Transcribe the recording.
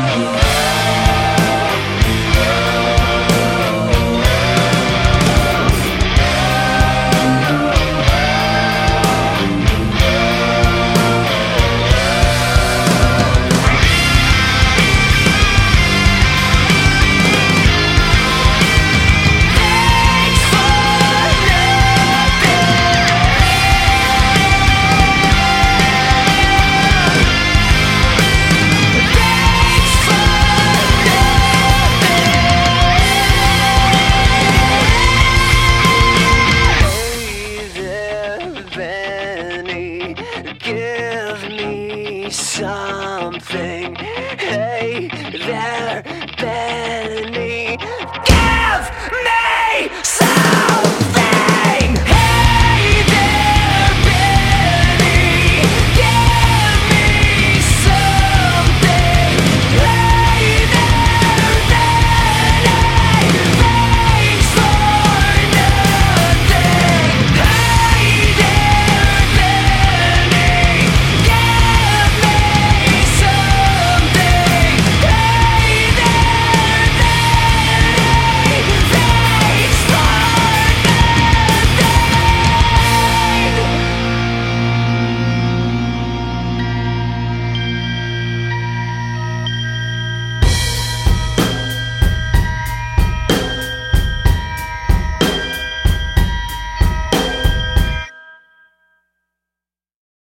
Thank you. company. Give me something.